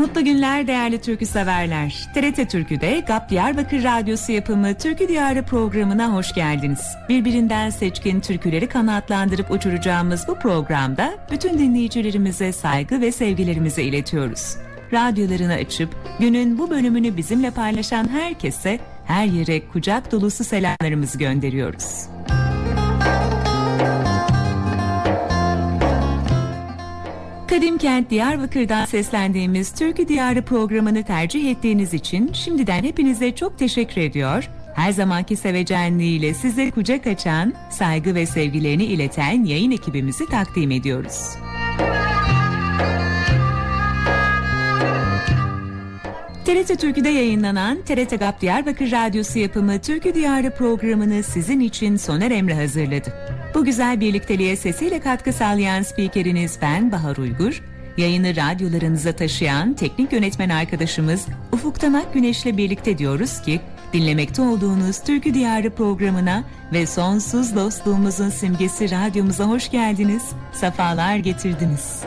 Mutlu günler değerli türkü severler. TRT Türkü'de GAP Diyarbakır Radyosu yapımı Türkü Diyarı programına hoş geldiniz. Birbirinden seçkin türküleri kanatlandırıp uçuracağımız bu programda bütün dinleyicilerimize saygı ve sevgilerimizi iletiyoruz. Radyolarını açıp günün bu bölümünü bizimle paylaşan herkese her yere kucak dolusu selamlarımızı gönderiyoruz. Kadim Kent Diyarbakır'dan seslendiğimiz Türkü Diyarı programını tercih ettiğiniz için şimdiden hepinize çok teşekkür ediyor. Her zamanki sevecenliğiyle size kucak açan, saygı ve sevgilerini ileten yayın ekibimizi takdim ediyoruz. TRT Türkü'de yayınlanan TRT GAP Diyarbakır Radyosu yapımı Türkü Diyarı programını sizin için Soner Emre hazırladı. Bu güzel birlikteliğe sesiyle katkı sağlayan spikeriniz ben Bahar Uygur, yayını radyolarınıza taşıyan teknik yönetmen arkadaşımız Ufuk Tanak Güneş'le birlikte diyoruz ki, dinlemekte olduğunuz Türkü Diyarı programına ve sonsuz dostluğumuzun simgesi radyomuza hoş geldiniz, sefalar getirdiniz.